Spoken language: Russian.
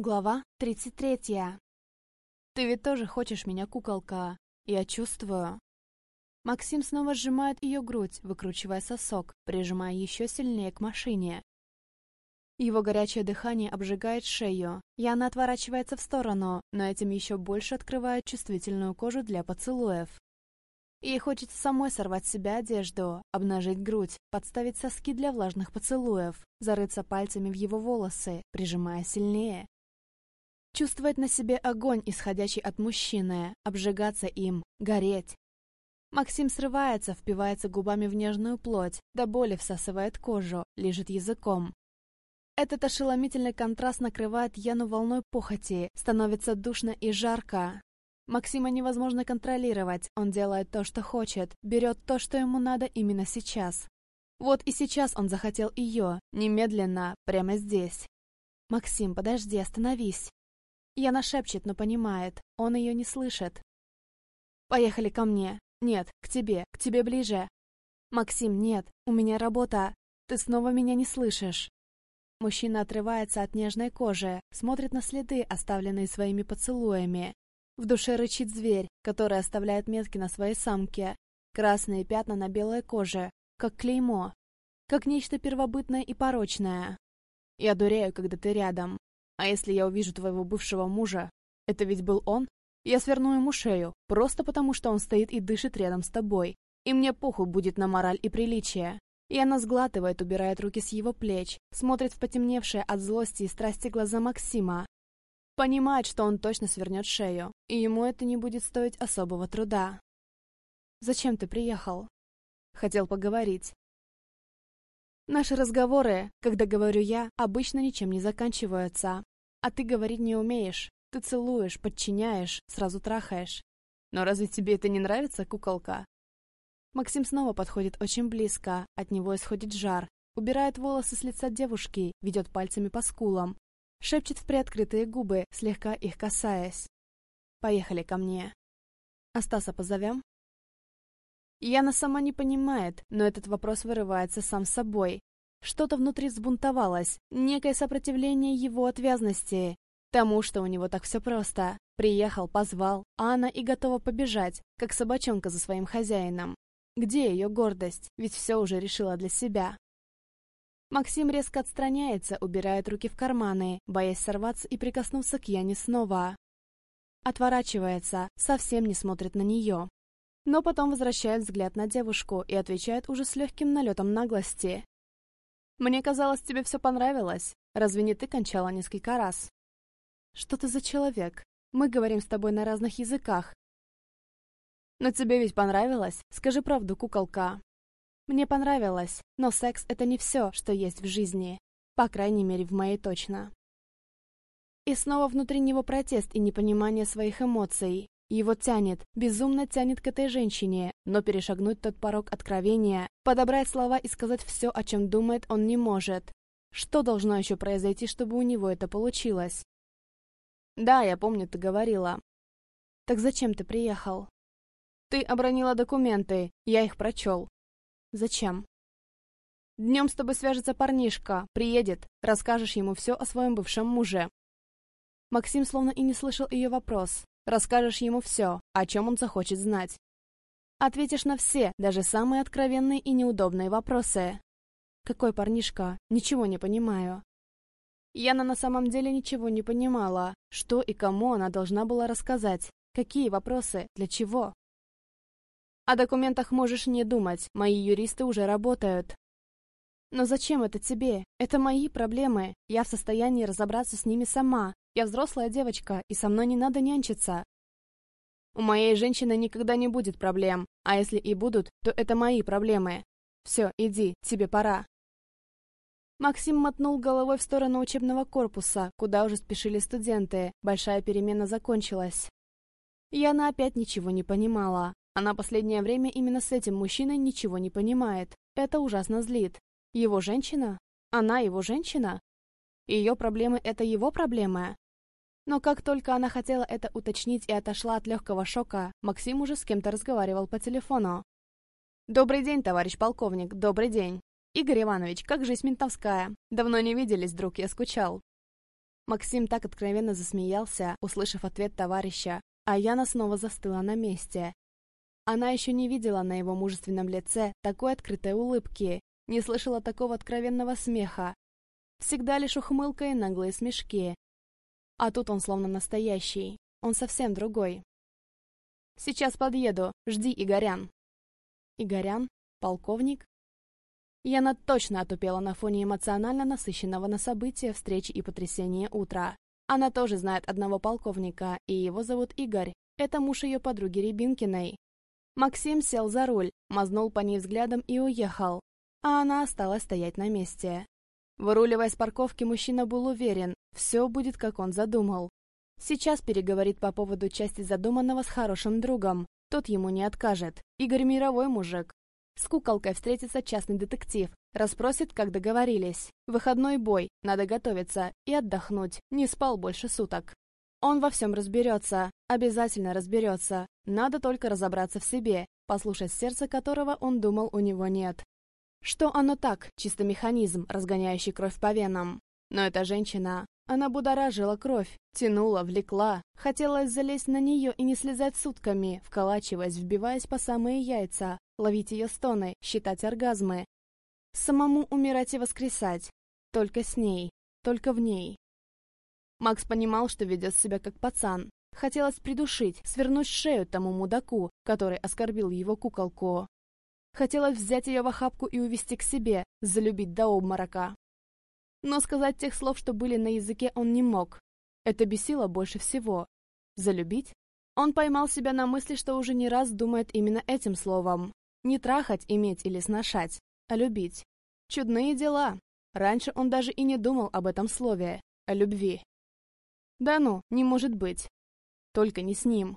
Глава 33. Ты ведь тоже хочешь меня, куколка. Я чувствую. Максим снова сжимает ее грудь, выкручивая сосок, прижимая еще сильнее к машине. Его горячее дыхание обжигает шею, и она отворачивается в сторону, но этим еще больше открывает чувствительную кожу для поцелуев. Ей хочется самой сорвать с себя одежду, обнажить грудь, подставить соски для влажных поцелуев, зарыться пальцами в его волосы, прижимая сильнее, Чувствовать на себе огонь, исходящий от мужчины, обжигаться им, гореть. Максим срывается, впивается губами в нежную плоть, до боли всасывает кожу, лежит языком. Этот ошеломительный контраст накрывает Яну волной похоти, становится душно и жарко. Максима невозможно контролировать, он делает то, что хочет, берет то, что ему надо именно сейчас. Вот и сейчас он захотел ее, немедленно, прямо здесь. «Максим, подожди, остановись!» Яна шепчет, но понимает. Он ее не слышит. «Поехали ко мне. Нет, к тебе, к тебе ближе. Максим, нет, у меня работа. Ты снова меня не слышишь». Мужчина отрывается от нежной кожи, смотрит на следы, оставленные своими поцелуями. В душе рычит зверь, который оставляет метки на своей самке. Красные пятна на белой коже, как клеймо, как нечто первобытное и порочное. Я дурею, когда ты рядом. А если я увижу твоего бывшего мужа, это ведь был он? Я сверну ему шею, просто потому что он стоит и дышит рядом с тобой. И мне похуй будет на мораль и приличие. И она сглатывает, убирает руки с его плеч, смотрит в потемневшие от злости и страсти глаза Максима. Понимает, что он точно свернет шею, и ему это не будет стоить особого труда. «Зачем ты приехал?» Хотел поговорить. Наши разговоры, когда говорю я, обычно ничем не заканчиваются. А ты говорить не умеешь. Ты целуешь, подчиняешь, сразу трахаешь. Но разве тебе это не нравится, куколка? Максим снова подходит очень близко, от него исходит жар, убирает волосы с лица девушки, ведет пальцами по скулам, шепчет в приоткрытые губы, слегка их касаясь. «Поехали ко мне». «Астаса позовем?» Яна сама не понимает, но этот вопрос вырывается сам собой. Что-то внутри взбунтовалось, некое сопротивление его отвязности. Тому, что у него так все просто. Приехал, позвал, а она и готова побежать, как собачонка за своим хозяином. Где ее гордость? Ведь все уже решила для себя. Максим резко отстраняется, убирает руки в карманы, боясь сорваться и прикоснуться к Яне снова. Отворачивается, совсем не смотрит на нее но потом возвращает взгляд на девушку и отвечает уже с легким налетом наглости. «Мне казалось, тебе все понравилось. Разве не ты кончала несколько раз?» «Что ты за человек? Мы говорим с тобой на разных языках». «Но тебе ведь понравилось? Скажи правду, куколка». «Мне понравилось, но секс — это не все, что есть в жизни. По крайней мере, в моей точно». И снова внутри него протест и непонимание своих эмоций. Его тянет, безумно тянет к этой женщине, но перешагнуть тот порог откровения, подобрать слова и сказать все, о чем думает, он не может. Что должно еще произойти, чтобы у него это получилось? Да, я помню, ты говорила. Так зачем ты приехал? Ты обронила документы, я их прочел. Зачем? Днем с тобой свяжется парнишка, приедет, расскажешь ему все о своем бывшем муже. Максим словно и не слышал ее вопрос. Расскажешь ему все, о чем он захочет знать. Ответишь на все, даже самые откровенные и неудобные вопросы. Какой парнишка? Ничего не понимаю. Яна на самом деле ничего не понимала, что и кому она должна была рассказать, какие вопросы, для чего. О документах можешь не думать, мои юристы уже работают. Но зачем это тебе? Это мои проблемы, я в состоянии разобраться с ними сама, я взрослая девочка, и со мной не надо нянчиться. У моей женщины никогда не будет проблем, а если и будут, то это мои проблемы. Все, иди, тебе пора. Максим мотнул головой в сторону учебного корпуса, куда уже спешили студенты. Большая перемена закончилась. Яна опять ничего не понимала. Она последнее время именно с этим мужчиной ничего не понимает. Это ужасно злит. Его женщина? Она его женщина? Ее проблемы — это его проблемы? Но как только она хотела это уточнить и отошла от легкого шока, Максим уже с кем-то разговаривал по телефону. «Добрый день, товарищ полковник, добрый день. Игорь Иванович, как жизнь ментовская? Давно не виделись, друг, я скучал». Максим так откровенно засмеялся, услышав ответ товарища, а Яна снова застыла на месте. Она еще не видела на его мужественном лице такой открытой улыбки, не слышала такого откровенного смеха. Всегда лишь ухмылка и наглые смешки. А тут он словно настоящий, он совсем другой. «Сейчас подъеду, жди Игорян». Игорян? Полковник? Яна точно отупела на фоне эмоционально насыщенного на события, встречи и потрясения утра. Она тоже знает одного полковника, и его зовут Игорь. Это муж ее подруги Рябинкиной. Максим сел за руль, мазнул по ней взглядом и уехал, а она осталась стоять на месте. Выруливая с парковки, мужчина был уверен, все будет, как он задумал. Сейчас переговорит по поводу части задуманного с хорошим другом. Тот ему не откажет. Игорь мировой мужик. С куколкой встретится частный детектив, расспросит, как договорились. Выходной бой, надо готовиться и отдохнуть, не спал больше суток. Он во всем разберется, обязательно разберется, надо только разобраться в себе, послушать сердце которого он думал у него нет. Что оно так, чисто механизм, разгоняющий кровь по венам. Но эта женщина, она будоражила кровь, тянула, влекла, хотелось залезть на нее и не слезать сутками, вколачиваясь, вбиваясь по самые яйца, ловить ее стоны, считать оргазмы. Самому умирать и воскресать. Только с ней, только в ней. Макс понимал, что ведет себя как пацан. Хотелось придушить, свернуть шею тому мудаку, который оскорбил его куколку. Хотелось взять ее в охапку и увести к себе, залюбить до обморока. Но сказать тех слов, что были на языке, он не мог. Это бесило больше всего. Залюбить? Он поймал себя на мысли, что уже не раз думает именно этим словом. Не трахать, иметь или сношать, а любить. Чудные дела. Раньше он даже и не думал об этом слове, о любви. Да ну, не может быть. Только не с ним.